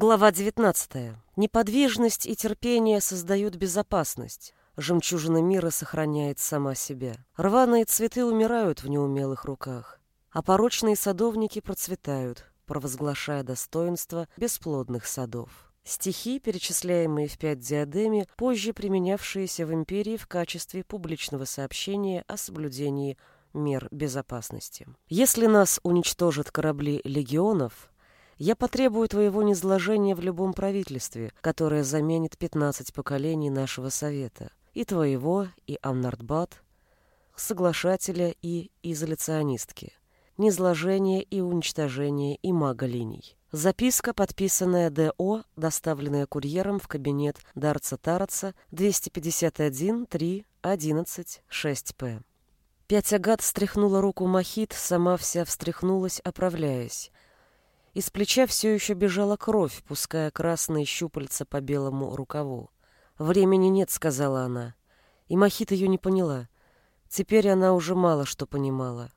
Глава 19. Неподвижность и терпение создают безопасность. Жемчужина мира сохраняет сама себя. Рваные цветы умирают в неумелых руках, а порочные садовники процветают, провозглашая достоинство бесплодных садов. Стихи, перечисляемые в пять диадеме, позже применявшиеся в империи в качестве публичного сообщения о соблюдении мер безопасности. Если нас уничтожат корабли легионов, я потребую твоего низложения в любом правительстве, которое заменит 15 поколений нашего совета, и твоего, и Амнардбат, соглашателя и изоляционистки, низложение и уничтожение и маголиний. Записка, подписанная ДО, доставленная курьером в кабинет Дарца Тараца 251 3 11 6П. Пять агат встряхнула руку Махит, сама вся встряхнулась, оправляясь. Из плеча все еще бежала кровь, пуская красные щупальца по белому рукаву. «Времени нет», — сказала она. И Махит ее не поняла. Теперь она уже мало что понимала.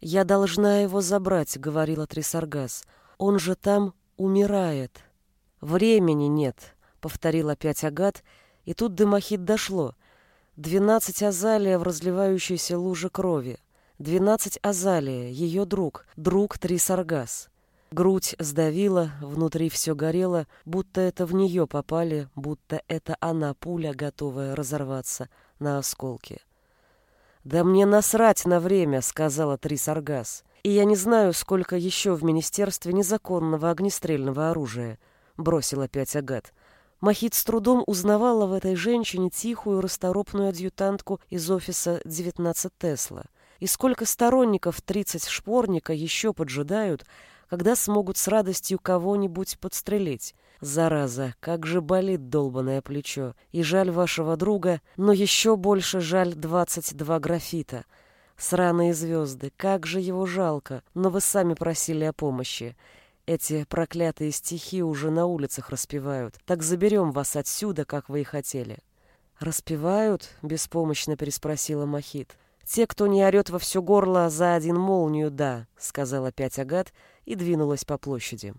«Я должна его забрать», — говорила Трисаргас. «Он же там умирает». «Времени нет», — повторил опять Агат, и тут до Махит дошло. «Двенадцать Азалия в разливающейся луже крови. Двенадцать Азалия, ее друг, друг Трисаргас». Грудь сдавила, внутри все горело, будто это в нее попали, будто это она, пуля, готовая разорваться на осколки. «Да мне насрать на время», — сказала Трисаргас. «И я не знаю, сколько еще в Министерстве незаконного огнестрельного оружия», — бросил опять Агат. Махит с трудом узнавала в этой женщине тихую расторопную адъютантку из офиса 19 Тесла. И сколько сторонников 30 шпорника еще поджидают, когда смогут с радостью кого-нибудь подстрелить. Зараза, как же болит долбанное плечо. И жаль вашего друга, но еще больше жаль 22 графита. Сраные звезды, как же его жалко, но вы сами просили о помощи. Эти проклятые стихи уже на улицах распевают. Так заберем вас отсюда, как вы и хотели. «Распевают?» — беспомощно переспросила Махит. «Те, кто не орет во все горло за один молнию, да», — сказал опять Агат и двинулась по площади.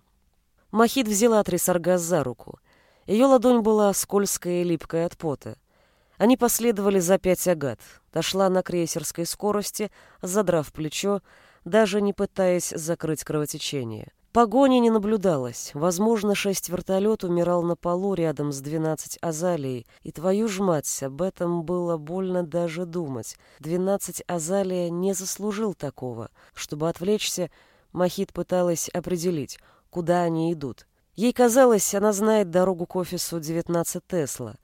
Махит взяла Трисаргас за руку. Ее ладонь была скользкая и липкая от пота. Они последовали за пять агат. Дошла на крейсерской скорости, задрав плечо, даже не пытаясь закрыть кровотечение. Погони не наблюдалось. Возможно, шесть вертолет умирал на полу рядом с двенадцать азалией. И твою ж мать, об этом было больно даже думать. Двенадцать азалия не заслужил такого. Чтобы отвлечься, Махит пыталась определить, куда они идут. Ей казалось, она знает дорогу к офису 19 Тесла,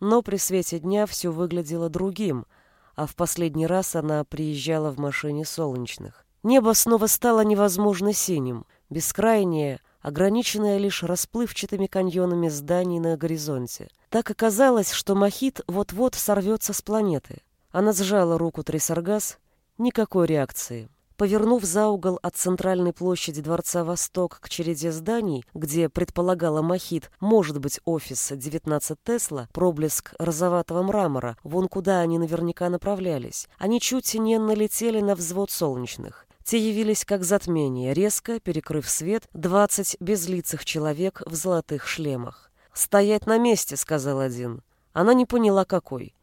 но при свете дня все выглядело другим, а в последний раз она приезжала в машине солнечных. Небо снова стало невозможно синим, бескрайнее, ограниченное лишь расплывчатыми каньонами зданий на горизонте. Так оказалось, что Махит вот-вот сорвется с планеты. Она сжала руку Трисаргас, никакой реакции. Повернув за угол от центральной площади Дворца Восток к череде зданий, где, предполагала Махит, может быть офис 19 Тесла, проблеск розоватого мрамора, вон куда они наверняка направлялись, они чуть не налетели на взвод солнечных. Те явились как затмение, резко, перекрыв свет, двадцать безлицых человек в золотых шлемах. «Стоять на месте», — сказал один. Она не поняла, какой.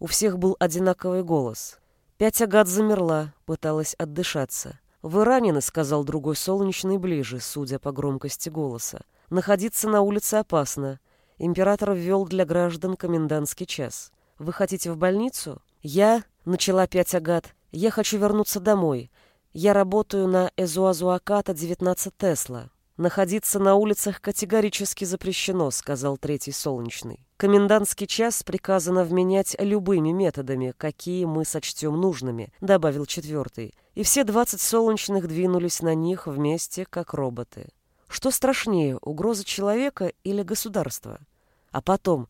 У всех был одинаковый голос. Пять агат замерла, пыталась отдышаться. «Вы ранены», — сказал другой солнечный ближе, судя по громкости голоса. «Находиться на улице опасно. Император ввел для граждан комендантский час. Вы хотите в больницу?» «Я», — начала пять агат, — «я хочу вернуться домой. Я работаю на Эзуазуаката 19 Тесла». «Находиться на улицах категорически запрещено», — сказал третий солнечный. «Комендантский час приказано вменять любыми методами, какие мы сочтем нужными», — добавил четвертый. И все двадцать солнечных двинулись на них вместе, как роботы. Что страшнее, угроза человека или государства? А потом,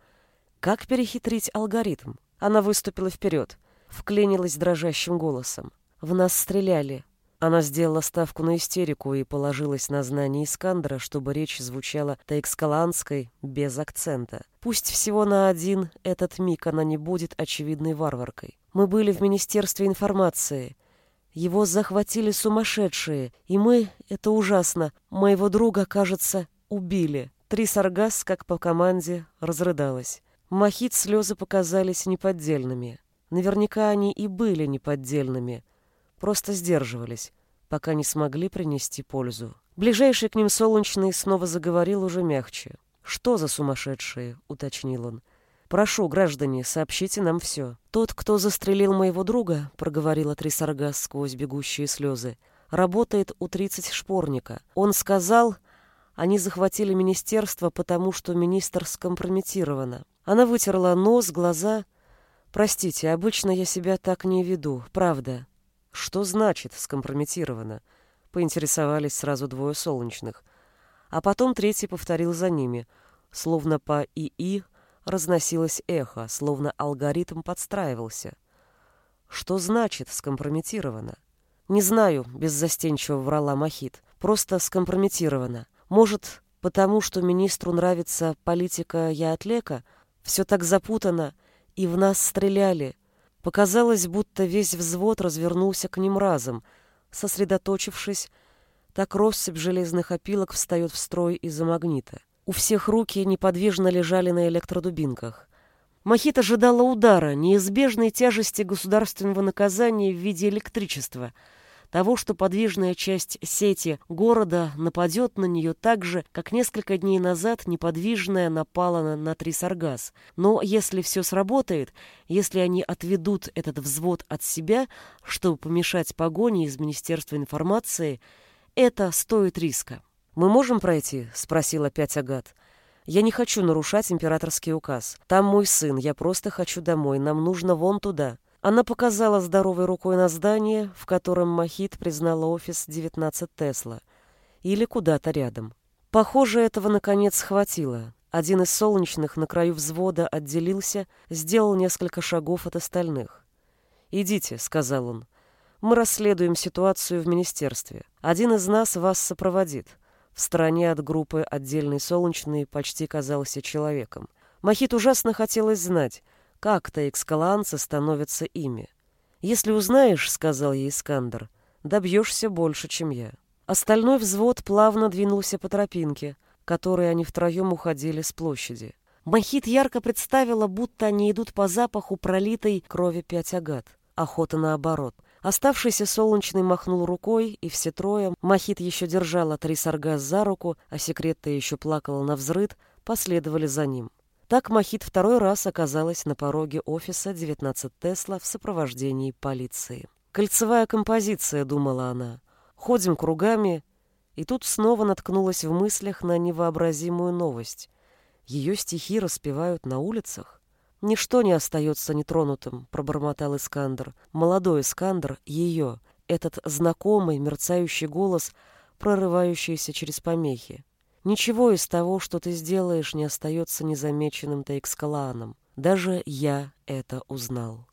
как перехитрить алгоритм? Она выступила вперед, вклинилась дрожащим голосом. В нас стреляли. Она сделала ставку на истерику и положилась на знание Искандера, чтобы речь звучала таэкскаланской, без акцента. Пусть всего на один этот миг она не будет очевидной варваркой. Мы были в Министерстве информации. Его захватили сумасшедшие, и мы, это ужасно, моего друга, кажется, убили. Три саргас, как по команде, разрыдалась. Махит слезы показались неподдельными. Наверняка они и были неподдельными. Просто сдерживались, пока не смогли принести пользу. Ближайший к ним солнечный снова заговорил уже мягче. «Что за сумасшедшие?» — уточнил он. «Прошу, граждане, сообщите нам все». «Тот, кто застрелил моего друга», — проговорила Трисаргас сквозь бегущие слезы, — «работает у тридцать шпорника. Он сказал, они захватили министерство, потому что министр скомпрометирована. Она вытерла нос, глаза. «Простите, обычно я себя так не веду, правда». «Что значит скомпрометирована?» — поинтересовались сразу двое солнечных. А потом третий повторил за ними, словно по ИИ разносилось эхо, словно алгоритм подстраивался. Что значит скомпрометировано? Не знаю, беззастенчиво врала Махит. Просто скомпрометировано. Может, потому что министру нравится политика Яатлека? Все так запутано, и в нас стреляли. Показалось, будто весь взвод развернулся к ним разом, сосредоточившись, так россыпь железных опилок встает в строй из-за магнита. У всех руки неподвижно лежали на электродубинках. Махит ожидала удара, неизбежной тяжести государственного наказания в виде электричества, того, что подвижная часть сети города нападет на нее так же, как несколько дней назад неподвижная напала на, на Трисаргас. Но если все сработает, если они отведут этот взвод от себя, чтобы помешать погоне из Министерства информации, это стоит риска. «Мы можем пройти?» — спросил опять Агат. «Я не хочу нарушать императорский указ. Там мой сын, я просто хочу домой. Нам нужно вон туда». Она показала здоровой рукой на здание, в котором Махит признала офис 19 Тесла. Или куда-то рядом. Похоже, этого наконец хватило. Один из солнечных на краю взвода отделился, сделал несколько шагов от остальных. «Идите», — сказал он. «Мы расследуем ситуацию в министерстве. Один из нас вас сопроводит. В стороне от группы отдельный солнечный почти казался человеком. Махит ужасно хотелось знать, как-то экскаланцы становятся ими. «Если узнаешь, — сказал ей Искандер, — добьешься больше, чем я». Остальной взвод плавно двинулся по тропинке, которой они втроем уходили с площади. Махит ярко представила, будто они идут по запаху пролитой крови пять агат. Охота наоборот — Оставшийся солнечный махнул рукой, и все трое, Махит еще держала Трисаргас за руку, а секретта еще плакала на взрыд, последовали за ним. Так Махит второй раз оказалась на пороге офиса 19 Тесла в сопровождении полиции. «Кольцевая композиция», — думала она. «Ходим кругами». И тут снова наткнулась в мыслях на невообразимую новость. Ее стихи распевают на улицах. «Ничто не остается нетронутым», — пробормотал Искандер. Молодой Искандер — ее, этот знакомый мерцающий голос, прорывающийся через помехи. «Ничего из того, что ты сделаешь, не остается незамеченным Тейкскалааном. Даже я это узнал».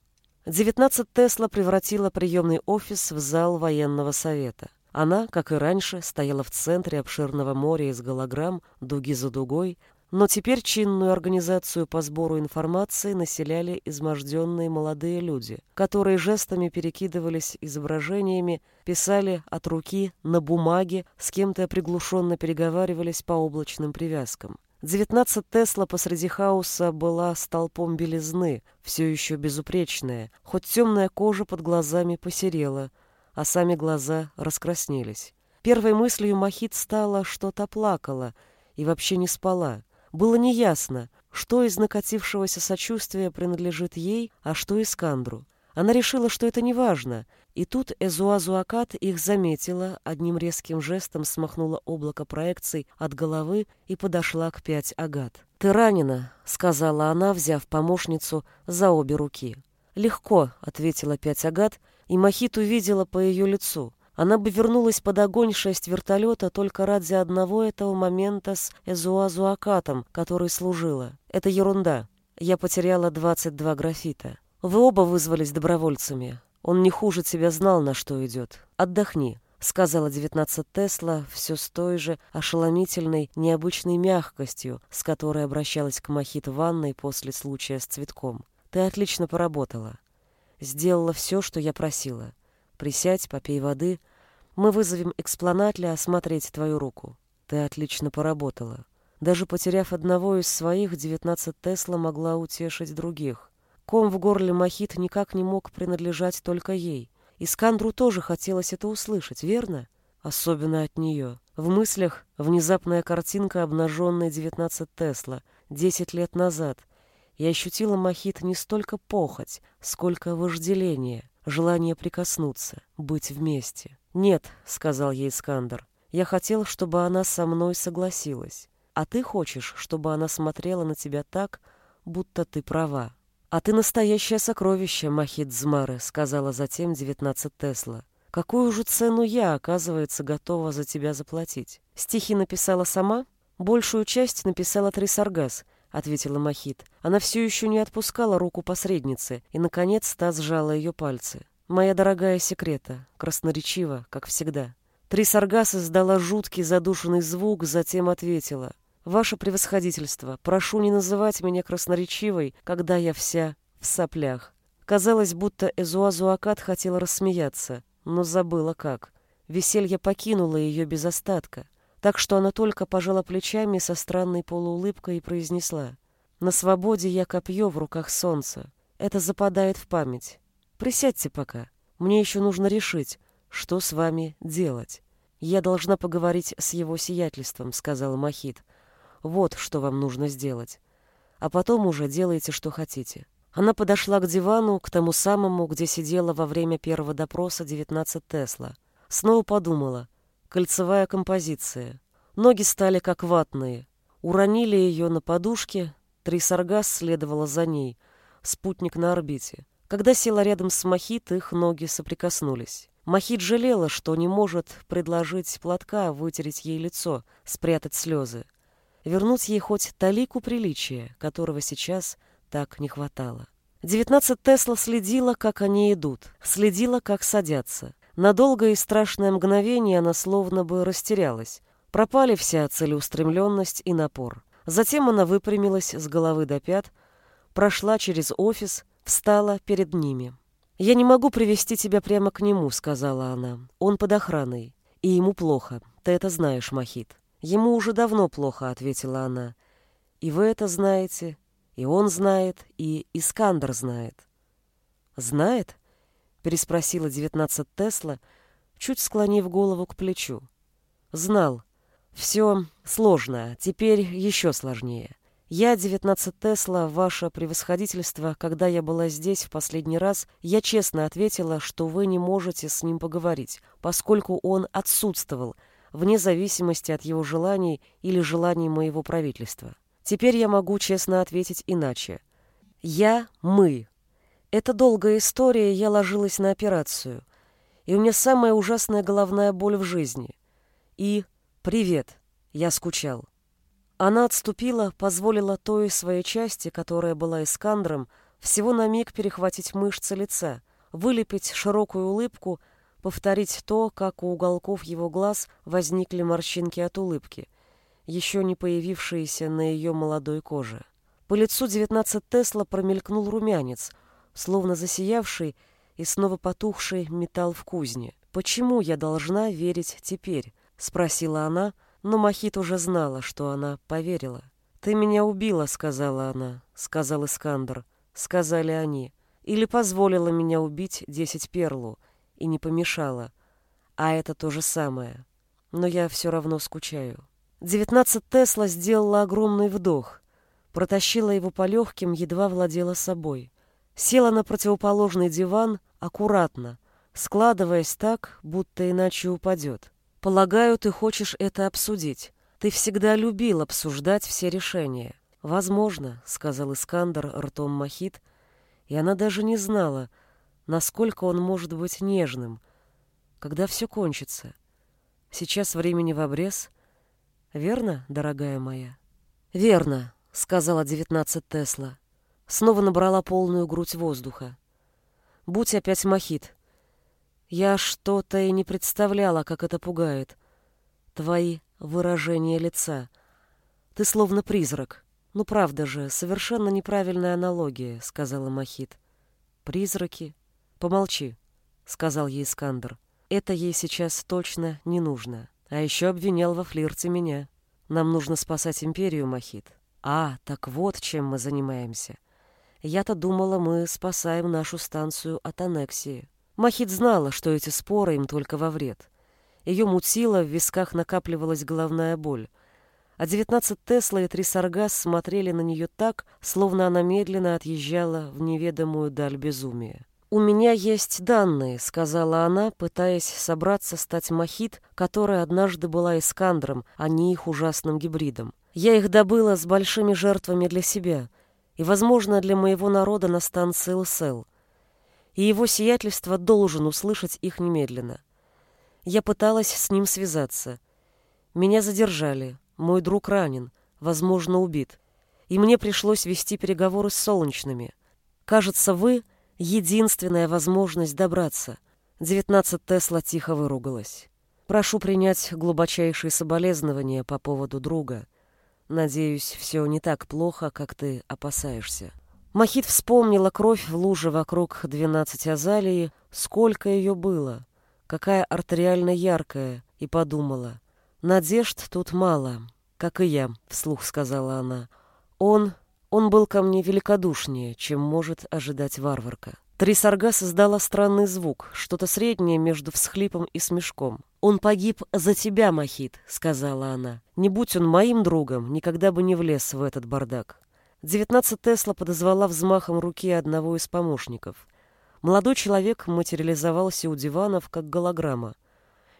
19 Тесла превратила приемный офис в зал военного совета. Она, как и раньше, стояла в центре обширного моря из голограмм, дуги за дугой, но теперь чинную организацию по сбору информации населяли изможденные молодые люди, которые жестами перекидывались изображениями, писали от руки на бумаге, с кем-то приглушенно переговаривались по облачным привязкам. 19 Тесла посреди хаоса была столпом белизны, все еще безупречная, хоть темная кожа под глазами посерела, а сами глаза раскраснелись. Первой мыслью Махит стала, что-то плакала и вообще не спала. Было неясно, что из накатившегося сочувствия принадлежит ей, а что Искандру. Она решила, что это не важно, и тут Эзуазуакат их заметила, одним резким жестом смахнула облако проекций от головы и подошла к пять агат. «Ты ранена», — сказала она, взяв помощницу за обе руки. «Легко», — ответила пять агат, и Махит увидела по ее лицу — она бы вернулась под огонь шесть вертолета только ради одного этого момента с Эзуазуакатом, который служила. Это ерунда. Я потеряла 22 графита. Вы оба вызвались добровольцами. Он не хуже тебя знал, на что идет. Отдохни, сказала 19 Тесла все с той же ошеломительной, необычной мягкостью, с которой обращалась к Махит ванной после случая с цветком. Ты отлично поработала. Сделала все, что я просила. Присядь, попей воды. Мы вызовем экспланатля осмотреть твою руку. Ты отлично поработала. Даже потеряв одного из своих, 19 Тесла могла утешить других. Ком в горле Махит никак не мог принадлежать только ей. Искандру тоже хотелось это услышать, верно? Особенно от нее. В мыслях внезапная картинка обнаженной 19 Тесла, 10 лет назад. Я ощутила Махит не столько похоть, сколько вожделение, желание прикоснуться, быть вместе. «Нет», — сказал ей Искандр, — «я хотел, чтобы она со мной согласилась. А ты хочешь, чтобы она смотрела на тебя так, будто ты права». «А ты настоящее сокровище, Махит Змары», — сказала затем 19 Тесла. Какую же цену я, оказывается, готова за тебя заплатить? Стихи написала сама? Большую часть написала Трисаргас, ответила Махит. Она все еще не отпускала руку посредницы, и, наконец, та сжала ее пальцы. Моя дорогая секрета, красноречиво, как всегда. Трисаргас издала жуткий задушенный звук, затем ответила. «Ваше превосходительство, прошу не называть меня красноречивой, когда я вся в соплях». Казалось, будто Эзуазуакат хотела рассмеяться, но забыла как. Веселье покинуло ее без остатка, так что она только пожала плечами со странной полуулыбкой и произнесла. «На свободе я копье в руках солнца. Это западает в память. Присядьте пока. Мне еще нужно решить, что с вами делать. Я должна поговорить с его сиятельством», — сказала Махит. «Вот что вам нужно сделать. А потом уже делайте, что хотите». Она подошла к дивану, к тому самому, где сидела во время первого допроса 19 Тесла. Снова подумала. Кольцевая композиция. Ноги стали как ватные. Уронили ее на подушке, Трисаргас следовала за ней, спутник на орбите. Когда села рядом с Махит, их ноги соприкоснулись. Махит жалела, что не может предложить платка вытереть ей лицо, спрятать слезы. Вернуть ей хоть талику приличия, которого сейчас так не хватало. Девятнадцать Тесла следила, как они идут, следила, как садятся. На долгое и страшное мгновение она словно бы растерялась. Пропали вся целеустремленность и напор. Затем она выпрямилась с головы до пят, прошла через офис, встала перед ними. «Я не могу привести тебя прямо к нему», — сказала она. «Он под охраной, и ему плохо. Ты это знаешь, Махит». «Ему уже давно плохо», — ответила она. «И вы это знаете, и он знает, и Искандер знает. «Знает?» — переспросила девятнадцать Тесла, чуть склонив голову к плечу. «Знал. Все сложно, теперь еще сложнее. Я, девятнадцать Тесла, ваше превосходительство, когда я была здесь в последний раз, я честно ответила, что вы не можете с ним поговорить, поскольку он отсутствовал, вне зависимости от его желаний или желаний моего правительства. Теперь я могу честно ответить иначе. Я — мы. Это долгая история, я ложилась на операцию. И у меня самая ужасная головная боль в жизни. И «Привет, я скучал». Она отступила, позволила той своей части, которая была Искандром, всего на миг перехватить мышцы лица, вылепить широкую улыбку, повторить то, как у уголков его глаз возникли морщинки от улыбки, еще не появившиеся на ее молодой коже. По лицу 19 Тесла промелькнул румянец, словно засиявший и снова потухший металл в кузне. «Почему я должна верить теперь?» — спросила она, но Махит уже знала, что она поверила. «Ты меня убила», — сказала она, — сказал Искандр. Сказали они. Или позволила меня убить десять перлу и не помешала. А это то же самое. Но я все равно скучаю. Девятнадцать Тесла сделала огромный вдох, протащила его по легким, едва владела собой. Села на противоположный диван аккуратно, складываясь так, будто иначе упадет. «Полагаю, ты хочешь это обсудить. Ты всегда любил обсуждать все решения». «Возможно», — сказал Искандер ртом Махит, и она даже не знала, насколько он может быть нежным, когда все кончится. Сейчас времени в обрез — Верно, дорогая моя? Верно, сказала девятнадцать Тесла. Снова набрала полную грудь воздуха. Будь опять мохит. Я что-то и не представляла, как это пугает. Твои выражения лица. Ты словно призрак. Ну правда же, совершенно неправильная аналогия, сказала Махит. Призраки? Помолчи, сказал ей Искандер. Это ей сейчас точно не нужно. А еще обвинял во флирте меня. Нам нужно спасать империю, Махит. А, так вот чем мы занимаемся. Я-то думала, мы спасаем нашу станцию от аннексии. Махит знала, что эти споры им только во вред. Ее мутило, в висках накапливалась головная боль. А 19 Тесла и три Саргас смотрели на нее так, словно она медленно отъезжала в неведомую даль безумия. «У меня есть данные», — сказала она, пытаясь собраться стать Махит, которая однажды была Искандром, а не их ужасным гибридом. «Я их добыла с большими жертвами для себя и, возможно, для моего народа на станции Лсел. И его сиятельство должен услышать их немедленно. Я пыталась с ним связаться. Меня задержали, мой друг ранен, возможно, убит, и мне пришлось вести переговоры с Солнечными. Кажется, вы — единственная возможность добраться. Девятнадцать Тесла тихо выругалась. Прошу принять глубочайшие соболезнования по поводу друга. Надеюсь, все не так плохо, как ты опасаешься. Махит вспомнила кровь в луже вокруг двенадцати азалии, сколько ее было, какая артериально яркая, и подумала. Надежд тут мало, как и я, вслух сказала она. Он он был ко мне великодушнее, чем может ожидать варварка. Трисарга создала странный звук, что-то среднее между всхлипом и смешком. «Он погиб за тебя, Махит», — сказала она. «Не будь он моим другом, никогда бы не влез в этот бардак». Девятнадцать Тесла подозвала взмахом руки одного из помощников. Молодой человек материализовался у диванов, как голограмма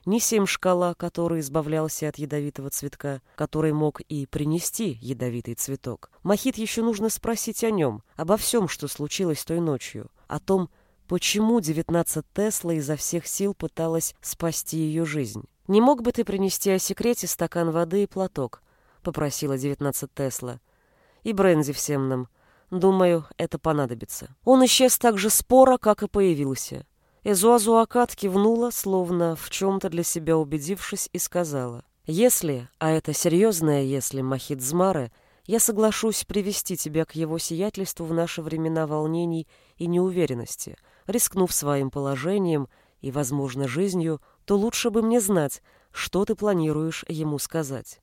ни семь шкала, который избавлялся от ядовитого цветка, который мог и принести ядовитый цветок. Махит еще нужно спросить о нем, обо всем, что случилось той ночью, о том, почему 19 Тесла изо всех сил пыталась спасти ее жизнь. «Не мог бы ты принести о секрете стакан воды и платок?» — попросила 19 Тесла. «И бренди всем нам. Думаю, это понадобится». Он исчез так же споро, как и появился. Эзуазуакат кивнула, словно в чем-то для себя убедившись, и сказала, «Если, а это серьезное «если», Махидзмары, я соглашусь привести тебя к его сиятельству в наши времена волнений и неуверенности, рискнув своим положением и, возможно, жизнью, то лучше бы мне знать, что ты планируешь ему сказать.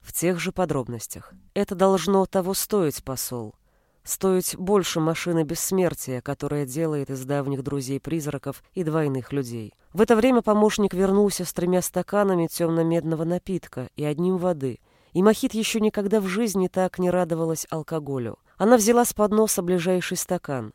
В тех же подробностях. Это должно того стоить, посол стоить больше машины бессмертия, которая делает из давних друзей призраков и двойных людей. В это время помощник вернулся с тремя стаканами темно-медного напитка и одним воды. И Махит еще никогда в жизни так не радовалась алкоголю. Она взяла с подноса ближайший стакан.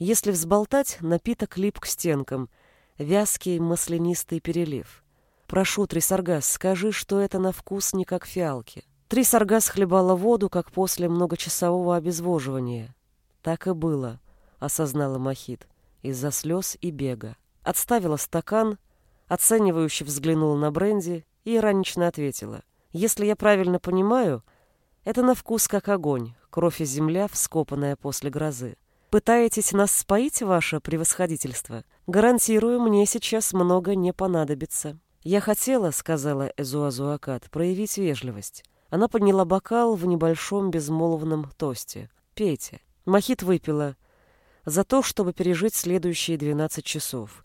Если взболтать, напиток лип к стенкам. Вязкий маслянистый перелив. «Прошу, Трисаргас, скажи, что это на вкус не как фиалки». Три сарга схлебала воду, как после многочасового обезвоживания. Так и было, осознала Махит, из-за слез и бега. Отставила стакан, оценивающе взглянула на бренди и иронично ответила. Если я правильно понимаю, это на вкус как огонь, кровь и земля, вскопанная после грозы. Пытаетесь нас споить, ваше превосходительство? Гарантирую, мне сейчас много не понадобится. Я хотела, сказала Эзуазуакат, проявить вежливость. Она подняла бокал в небольшом безмолвном тосте. «Пейте». Махит выпила. За то, чтобы пережить следующие двенадцать часов.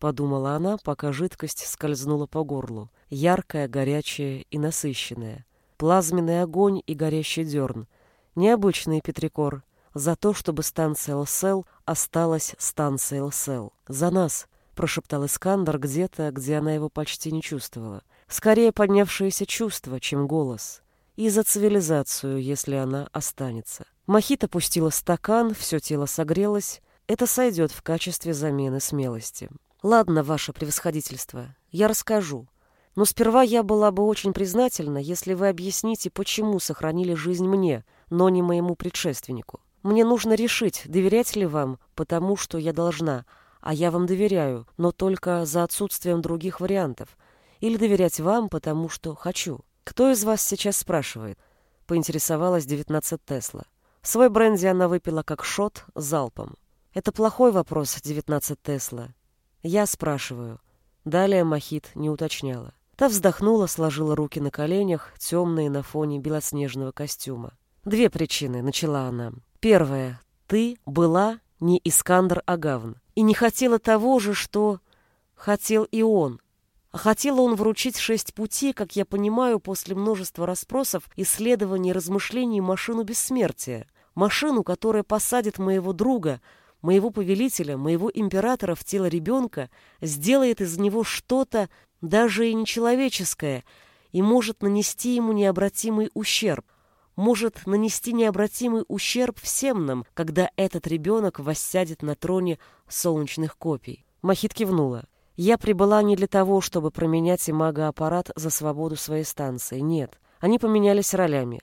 Подумала она, пока жидкость скользнула по горлу. Яркая, горячая и насыщенная. Плазменный огонь и горящий дерн. Необычный петрикор. За то, чтобы станция ЛСЛ осталась станцией ЛСЛ. За нас, прошептал Искандер где-то, где она его почти не чувствовала. Скорее поднявшееся чувство, чем голос и за цивилизацию, если она останется. Мохито пустила стакан, все тело согрелось. Это сойдет в качестве замены смелости. Ладно, ваше превосходительство, я расскажу. Но сперва я была бы очень признательна, если вы объясните, почему сохранили жизнь мне, но не моему предшественнику. Мне нужно решить, доверять ли вам, потому что я должна, а я вам доверяю, но только за отсутствием других вариантов, или доверять вам, потому что хочу. «Кто из вас сейчас спрашивает?» — поинтересовалась 19 Тесла. Свой бренди она выпила как шот залпом. «Это плохой вопрос, 19 Тесла. Я спрашиваю». Далее Махит не уточняла. Та вздохнула, сложила руки на коленях, темные на фоне белоснежного костюма. «Две причины», — начала она. «Первая. Ты была не Искандр Агавн и не хотела того же, что хотел и он, А хотела он вручить шесть путей, как я понимаю, после множества расспросов, исследований, размышлений машину бессмертия. Машину, которая посадит моего друга, моего повелителя, моего императора в тело ребенка, сделает из него что-то даже и нечеловеческое и может нанести ему необратимый ущерб. Может нанести необратимый ущерб всем нам, когда этот ребенок воссядет на троне солнечных копий. Махит кивнула. Я прибыла не для того, чтобы променять имаго-аппарат за свободу своей станции. Нет, они поменялись ролями.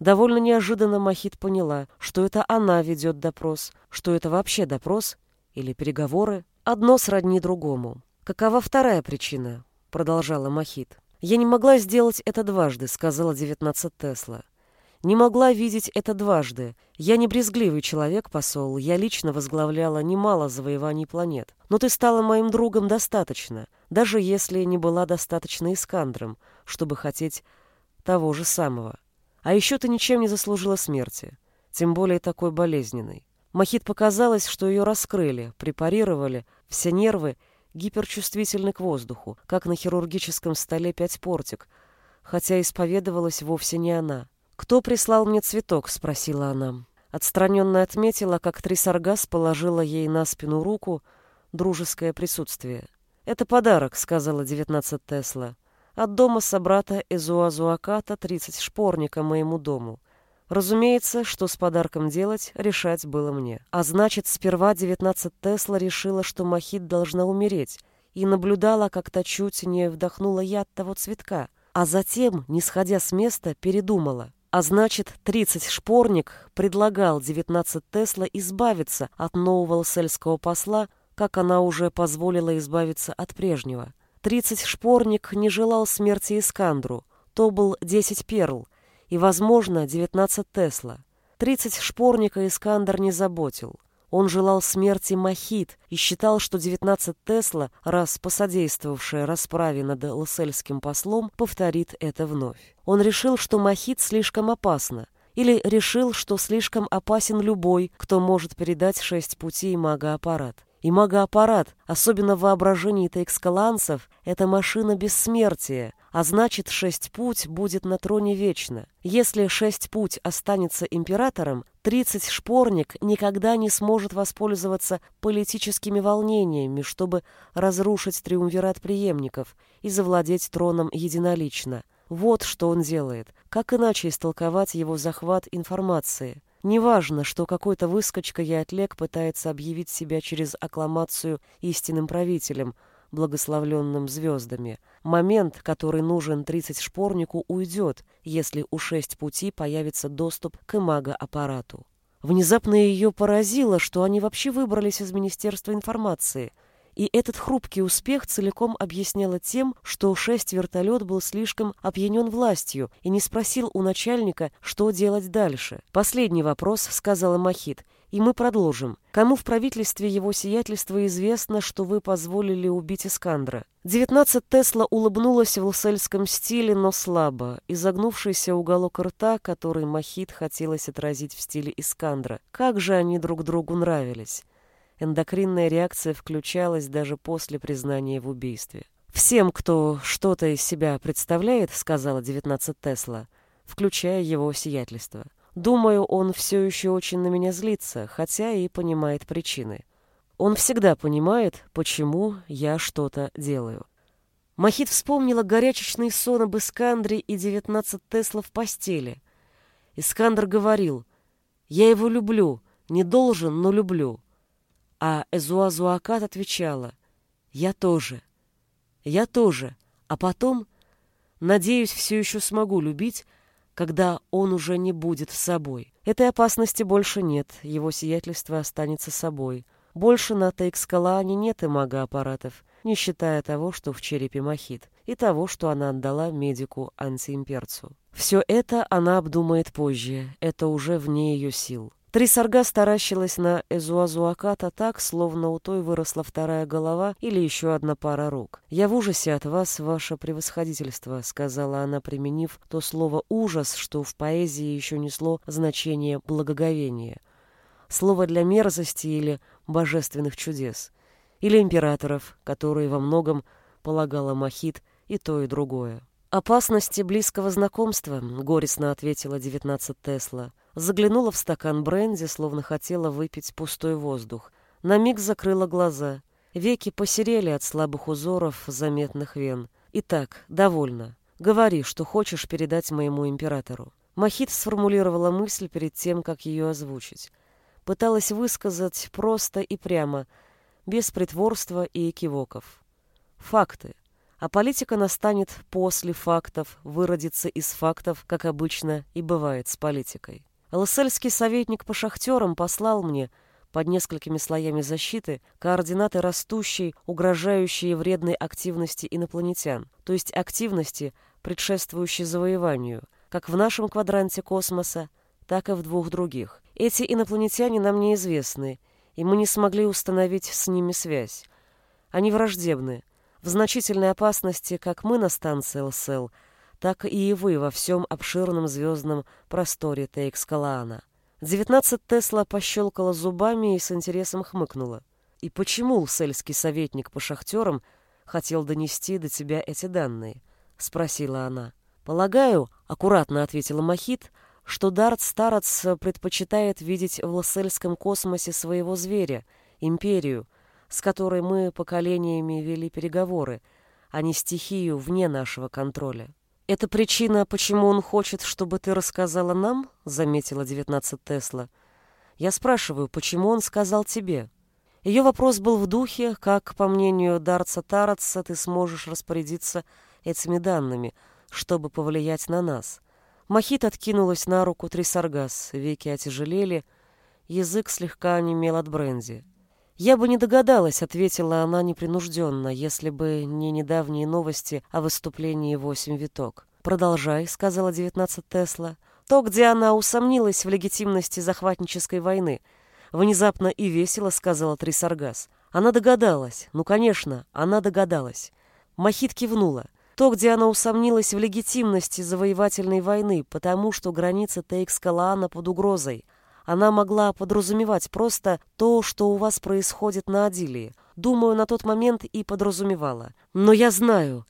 Довольно неожиданно Махит поняла, что это она ведет допрос, что это вообще допрос или переговоры. Одно сродни другому. Какова вторая причина? Продолжала Махит. Я не могла сделать это дважды, сказала 19 Тесла. Не могла видеть это дважды. Я не брезгливый человек, посол. Я лично возглавляла немало завоеваний планет. Но ты стала моим другом достаточно, даже если не была достаточно Искандром, чтобы хотеть того же самого. А еще ты ничем не заслужила смерти, тем более такой болезненной. Махит показалось, что ее раскрыли, препарировали, все нервы гиперчувствительны к воздуху, как на хирургическом столе пять портик, хотя исповедовалась вовсе не она. «Кто прислал мне цветок?» — спросила она. Отстраненно отметила, как Трисаргас положила ей на спину руку дружеское присутствие. «Это подарок», — сказала девятнадцать Тесла. От дома собрата Эзуазуаката 30 шпорника моему дому. Разумеется, что с подарком делать, решать было мне. А значит, сперва 19 Тесла решила, что Махит должна умереть, и наблюдала, как та чуть не вдохнула яд того цветка, а затем, не сходя с места, передумала. А значит, 30 шпорник предлагал 19 Тесла избавиться от нового лсельского посла, как она уже позволила избавиться от прежнего. Тридцать шпорник не желал смерти Искандру, то был десять перл, и, возможно, девятнадцать Тесла. Тридцать шпорника Искандр не заботил. Он желал смерти Махит и считал, что девятнадцать Тесла, раз посодействовавшая расправе над лсельским послом, повторит это вновь. Он решил, что Махит слишком опасна, или решил, что слишком опасен любой, кто может передать шесть путей мага-аппарат. И магоаппарат, особенно в воображении тейкскаланцев, это машина бессмертия, а значит, шесть путь будет на троне вечно. Если шесть путь останется императором, тридцать шпорник никогда не сможет воспользоваться политическими волнениями, чтобы разрушить триумвират преемников и завладеть троном единолично. Вот что он делает. Как иначе истолковать его захват информации? Неважно, что какой-то выскочка Ятлек пытается объявить себя через аккламацию истинным правителем, благословленным звездами. Момент, который нужен тридцать шпорнику, уйдет, если у шесть пути появится доступ к имаго-аппарату. Внезапно ее поразило, что они вообще выбрались из Министерства информации – и этот хрупкий успех целиком объясняло тем, что шесть вертолет был слишком опьянен властью и не спросил у начальника, что делать дальше. «Последний вопрос», — сказала Махит, — «и мы продолжим. Кому в правительстве его сиятельства известно, что вы позволили убить Искандра?» Девятнадцать Тесла улыбнулась в лсельском стиле, но слабо, изогнувшийся уголок рта, который Махит хотелось отразить в стиле Искандра. Как же они друг другу нравились. Эндокринная реакция включалась даже после признания в убийстве. «Всем, кто что-то из себя представляет, — сказала 19 Тесла, включая его сиятельство. Думаю, он все еще очень на меня злится, хотя и понимает причины. Он всегда понимает, почему я что-то делаю». Махит вспомнила горячечный сон об Искандре и 19 Тесла в постели. Искандр говорил, «Я его люблю, не должен, но люблю». А Эзуазуакат отвечала, «Я тоже, я тоже, а потом, надеюсь, все еще смогу любить, когда он уже не будет собой. Этой опасности больше нет, его сиятельство останется собой. Больше на Тейкскалаане нет и мага-аппаратов, не считая того, что в черепе Махит, и того, что она отдала медику-антиимперцу. Все это она обдумает позже, это уже вне ее сил. Трисарга старащилась на Эзуазуаката так, словно у той выросла вторая голова или еще одна пара рук. «Я в ужасе от вас, ваше превосходительство», — сказала она, применив то слово «ужас», что в поэзии еще несло значение благоговения. Слово для мерзости или божественных чудес. Или императоров, которые во многом полагала Махит, и то, и другое. «Опасности близкого знакомства», — горестно ответила девятнадцать Тесла. Заглянула в стакан бренди, словно хотела выпить пустой воздух. На миг закрыла глаза. Веки посерели от слабых узоров заметных вен. «Итак, довольно. Говори, что хочешь передать моему императору». Махит сформулировала мысль перед тем, как ее озвучить. Пыталась высказать просто и прямо, без притворства и экивоков. Факты. А политика настанет после фактов, выродится из фактов, как обычно и бывает с политикой. Лоссельский советник по шахтерам послал мне, под несколькими слоями защиты, координаты растущей, угрожающей вредной активности инопланетян, то есть активности, предшествующей завоеванию, как в нашем квадранте космоса, так и в двух других. Эти инопланетяне нам неизвестны, и мы не смогли установить с ними связь. Они враждебны, в значительной опасности как мы на станции ЛСЛ, так и вы во всем обширном звездном просторе Тейкскалаана. Девятнадцать Тесла пощелкала зубами и с интересом хмыкнула. И почему сельский советник по шахтерам хотел донести до тебя эти данные? Спросила она. Полагаю, аккуратно ответила Махит, что Дарт Старец предпочитает видеть в лоссельском космосе своего зверя, империю, с которой мы поколениями вели переговоры, а не стихию вне нашего контроля. «Это причина, почему он хочет, чтобы ты рассказала нам?» — заметила девятнадцать Тесла. «Я спрашиваю, почему он сказал тебе?» Ее вопрос был в духе, как, по мнению Дарца Таратса, ты сможешь распорядиться этими данными, чтобы повлиять на нас. Махит откинулась на руку Трисаргас, веки отяжелели, язык слегка онемел от бренди. «Я бы не догадалась», — ответила она непринужденно, «если бы не недавние новости о выступлении «Восемь виток». «Продолжай», — сказала девятнадцать Тесла. «То, где она усомнилась в легитимности захватнической войны». Внезапно и весело сказала Трисаргас. Она догадалась. Ну, конечно, она догадалась. Махит кивнула. То, где она усомнилась в легитимности завоевательной войны, потому что граница Тейкскалаана под угрозой. Она могла подразумевать просто то, что у вас происходит на Адилии. Думаю, на тот момент и подразумевала. Но я знаю,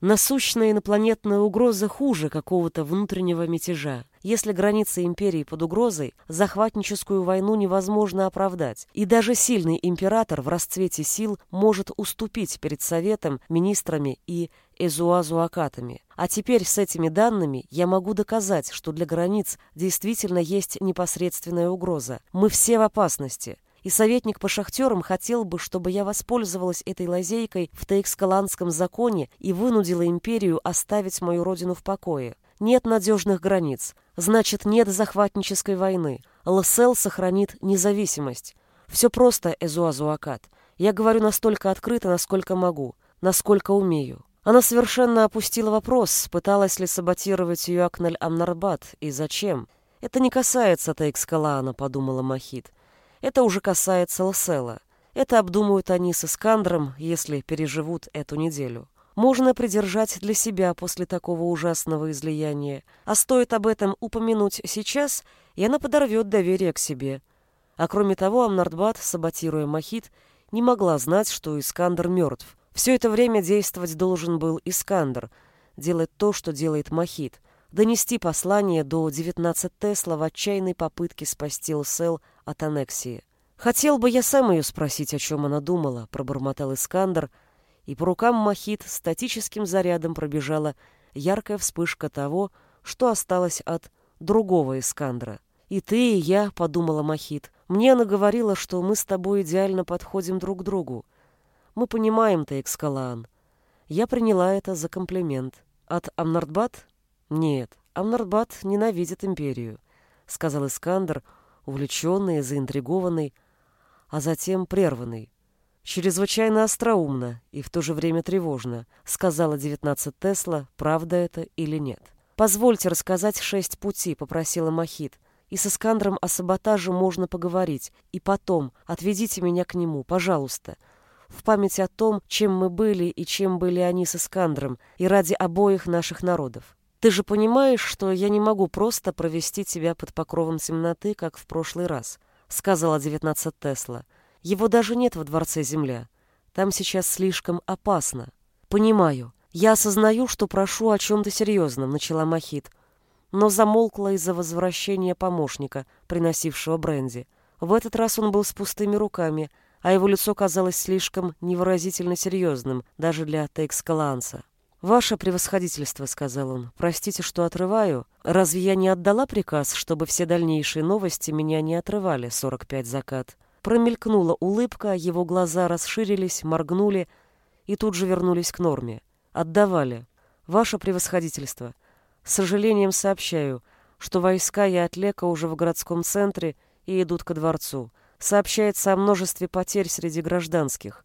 насущная инопланетная угроза хуже какого-то внутреннего мятежа. Если границы империи под угрозой, захватническую войну невозможно оправдать, и даже сильный император в расцвете сил может уступить перед Советом, министрами и эзуазуакатами. А теперь с этими данными я могу доказать, что для границ действительно есть непосредственная угроза. Мы все в опасности. И советник по шахтерам хотел бы, чтобы я воспользовалась этой лазейкой в Тейкскаланском законе и вынудила империю оставить мою родину в покое. Нет надежных границ, значит нет захватнической войны. ЛСЛ сохранит независимость. Все просто, Эзуазуакат. Я говорю настолько открыто, насколько могу, насколько умею. Она совершенно опустила вопрос, пыталась ли саботировать Юакнель Амнарбат и зачем. «Это не касается Тейкскалаана», — подумала Махит. «Это уже касается Лсела. Это обдумают они с Искандром, если переживут эту неделю. Можно придержать для себя после такого ужасного излияния. А стоит об этом упомянуть сейчас, и она подорвет доверие к себе». А кроме того, Амнардбат, саботируя Махит, не могла знать, что Искандр мертв. Все это время действовать должен был Искандер, делать то, что делает Махит, донести послание до 19 Тесла в отчаянной попытке спасти Лсел от аннексии. «Хотел бы я сам ее спросить, о чем она думала», — пробормотал Искандер, и по рукам Махит статическим зарядом пробежала яркая вспышка того, что осталось от другого Искандра. «И ты, и я», — подумала Махит, — «мне она говорила, что мы с тобой идеально подходим друг к другу. Мы понимаем ты, Экскалаан. Я приняла это за комплимент. От Амнардбат? Нет, Амнардбат ненавидит империю, сказал Искандер, увлеченный, заинтригованный, а затем прерванный. Чрезвычайно остроумно и в то же время тревожно, сказала 19 Тесла, правда это или нет. Позвольте рассказать шесть пути, попросила Махит. И с Искандром о саботаже можно поговорить. И потом, отведите меня к нему, пожалуйста в память о том, чем мы были и чем были они с Искандром, и ради обоих наших народов. Ты же понимаешь, что я не могу просто провести тебя под покровом темноты, как в прошлый раз, сказала 19 Тесла. Его даже нет во дворце Земля. Там сейчас слишком опасно. «Понимаю. Я осознаю, что прошу о чем-то серьезном», — начала Махит, но замолкла из-за возвращения помощника, приносившего бренди. В этот раз он был с пустыми руками, а его лицо казалось слишком невыразительно серьезным даже для Тейкскаланса. «Ваше превосходительство», — сказал он, — «простите, что отрываю. Разве я не отдала приказ, чтобы все дальнейшие новости меня не отрывали, 45 закат?» Промелькнула улыбка, его глаза расширились, моргнули и тут же вернулись к норме. «Отдавали. Ваше превосходительство. С сожалением сообщаю, что войска и Атлека уже в городском центре и идут ко дворцу. Сообщается о множестве потерь среди гражданских.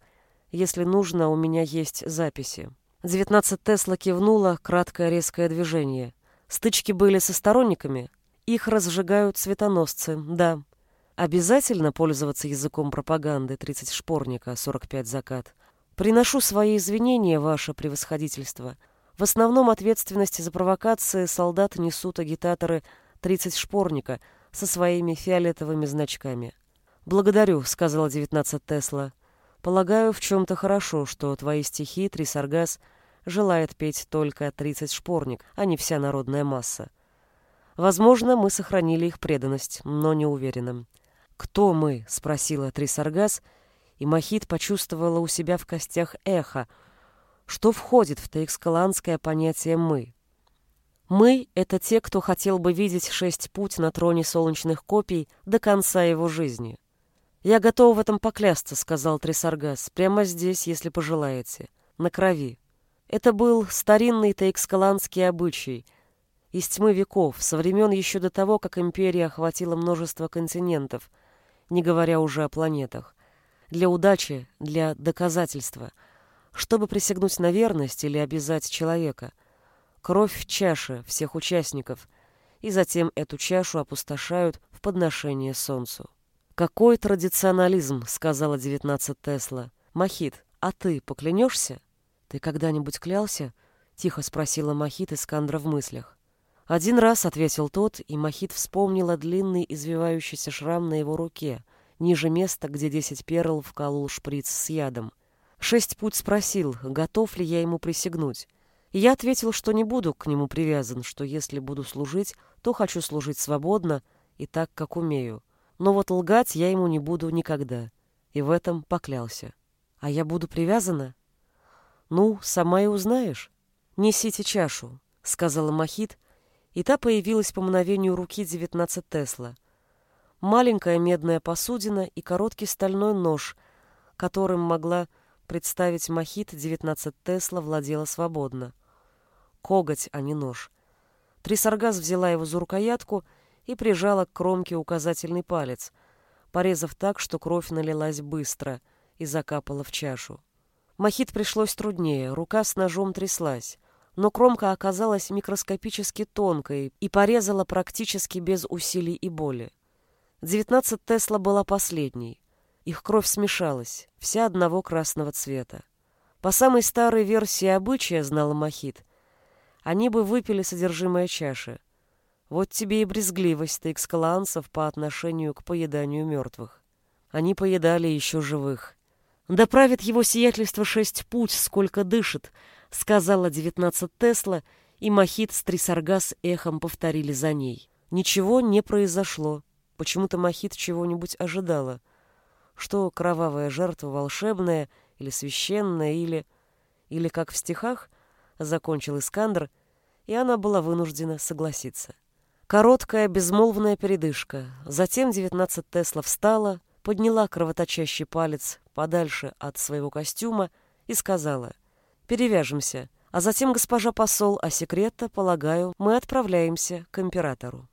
Если нужно, у меня есть записи». 19 Тесла кивнула, краткое резкое движение. Стычки были со сторонниками. Их разжигают цветоносцы, да. Обязательно пользоваться языком пропаганды 30 шпорника, 45 закат. Приношу свои извинения, ваше превосходительство. В основном ответственность за провокации солдат несут агитаторы 30 шпорника со своими фиолетовыми значками. «Благодарю», — сказала 19 Тесла. Полагаю, в чем-то хорошо, что твои стихи, Трисаргас, желает петь только тридцать шпорник, а не вся народная масса. Возможно, мы сохранили их преданность, но не уверена. «Кто мы?» — спросила Трисаргас, и Махит почувствовала у себя в костях эхо, что входит в таикскаланское понятие «мы». «Мы» — это те, кто хотел бы видеть шесть путь на троне солнечных копий до конца его жизни. «Я готов в этом поклясться», — сказал Трисаргас, — «прямо здесь, если пожелаете, на крови». Это был старинный таикскаланский обычай, из тьмы веков, со времен еще до того, как империя охватила множество континентов, не говоря уже о планетах, для удачи, для доказательства, чтобы присягнуть на верность или обязать человека. Кровь в чаше всех участников, и затем эту чашу опустошают в подношение солнцу. «Какой традиционализм», — сказала девятнадцать Тесла. «Махит, а ты поклянешься?» «Ты когда-нибудь клялся?» — тихо спросила Махит Искандра в мыслях. «Один раз», — ответил тот, и Махит вспомнила длинный извивающийся шрам на его руке, ниже места, где десять перл вколол шприц с ядом. Шесть путь спросил, готов ли я ему присягнуть. И я ответил, что не буду к нему привязан, что если буду служить, то хочу служить свободно и так, как умею. Но вот лгать я ему не буду никогда. И в этом поклялся. А я буду привязана? Ну, сама и узнаешь. Несите чашу, сказала Махит, и та появилась по мгновению руки 19 Тесла. Маленькая медная посудина и короткий стальной нож, которым могла представить Махит 19 Тесла владела свободно. Коготь, а не нож. Трисаргаз взяла его за рукоятку и, прижала к кромке указательный палец, порезав так, что кровь налилась быстро и закапала в чашу. Махит пришлось труднее, рука с ножом тряслась, но кромка оказалась микроскопически тонкой и порезала практически без усилий и боли. Девятнадцать Тесла была последней. Их кровь смешалась, вся одного красного цвета. По самой старой версии обычая, знала Махит, они бы выпили содержимое чаши — вот тебе и брезгливость тейкскаланцев по отношению к поеданию мертвых. Они поедали еще живых. «Да правит его сиятельство шесть путь, сколько дышит», — сказала девятнадцать Тесла, и Махит с Трисаргас эхом повторили за ней. Ничего не произошло. Почему-то Махит чего-нибудь ожидала. Что кровавая жертва волшебная или священная, или... Или как в стихах, закончил Искандр, и она была вынуждена согласиться. Короткая безмолвная передышка. Затем девятнадцать Тесла встала, подняла кровоточащий палец подальше от своего костюма и сказала «Перевяжемся, а затем, госпожа посол, а секрета, полагаю, мы отправляемся к императору».